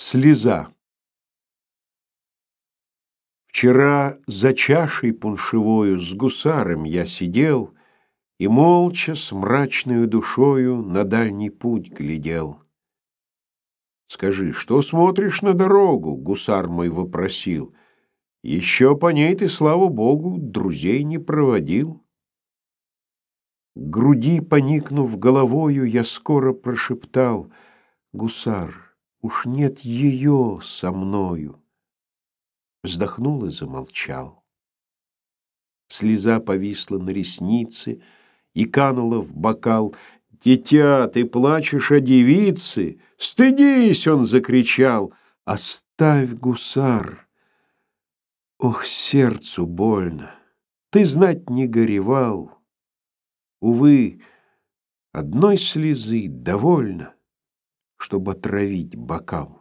Слеза. Вчера за чашей пуншевою с гусаром я сидел И молча с мрачною душою на дальний путь глядел. «Скажи, что смотришь на дорогу?» — гусар мой вопросил. «Еще по ней ты, слава богу, друзей не проводил». К груди поникнув головою, я скоро прошептал, «Гусар, Уж нет ее со мною. Вздохнул и замолчал. Слеза повисла на реснице и канула в бокал. «Дитя, ты плачешь о девице? Стыдись!» — он закричал. «Оставь, гусар! Ох, сердцу больно! Ты знать не горевал! Увы, одной слезы довольно чтобы отравить бокал.